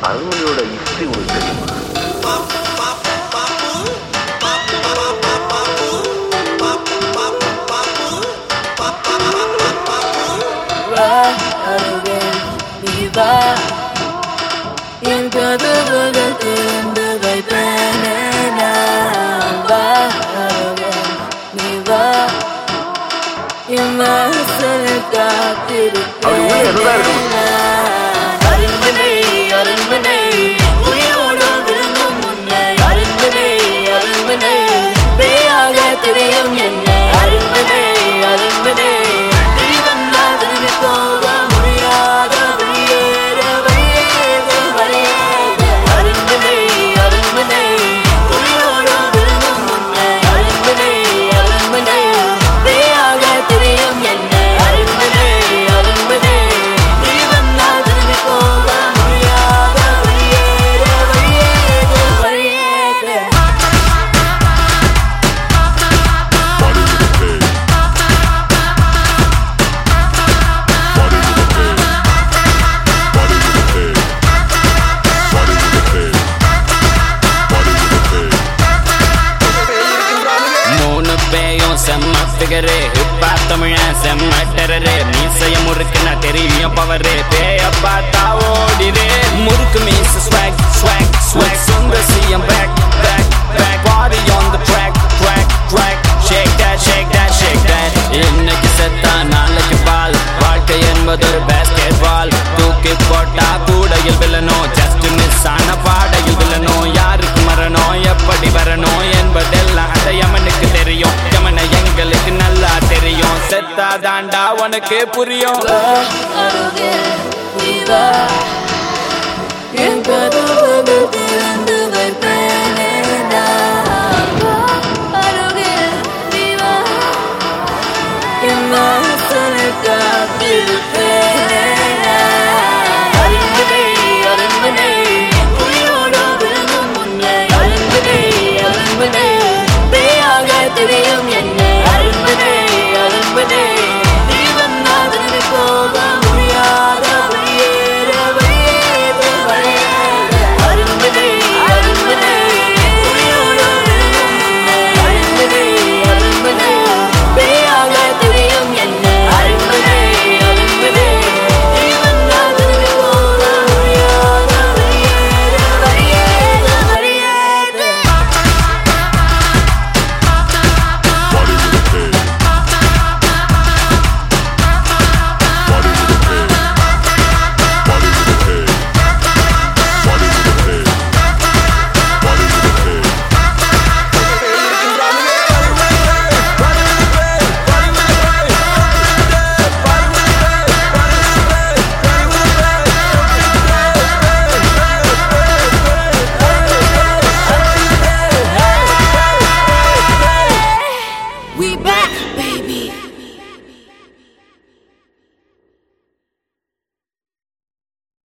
அருள்மொழியோட யுக்தி உங்களுக்கு தெரியுமா என் கதவுகள் திறந்து வைப்பேனே வா நீ வா. என் வாசல் மூணு பேயும் செம்ம ஃபிகரு இப்பா தமிழன் செம்ம டெரரு. மீசைய முறுக்குன தெரியும் பவரு. பேய பார்த்தா ஓடிரு. முறுக்கு மீசு ஸ்வாக் ஸ்வாக் ஸ்வாக் சுந்த CM back back back body on the track track track shake that shake that shake that இன்னைக்கு செத்தா நாளைக்கு பால். வாழ்க்கை என்பது ஒரு பேஸ்கெட் பால் தூக்கி போட்டா கூடையில் வில்லணும் ஜஸ்ட் மிஸ் ஆன பாடையில் உனக்கே புரியும். அருகில் என் கதவுகள் திறந்து வைப்பேனே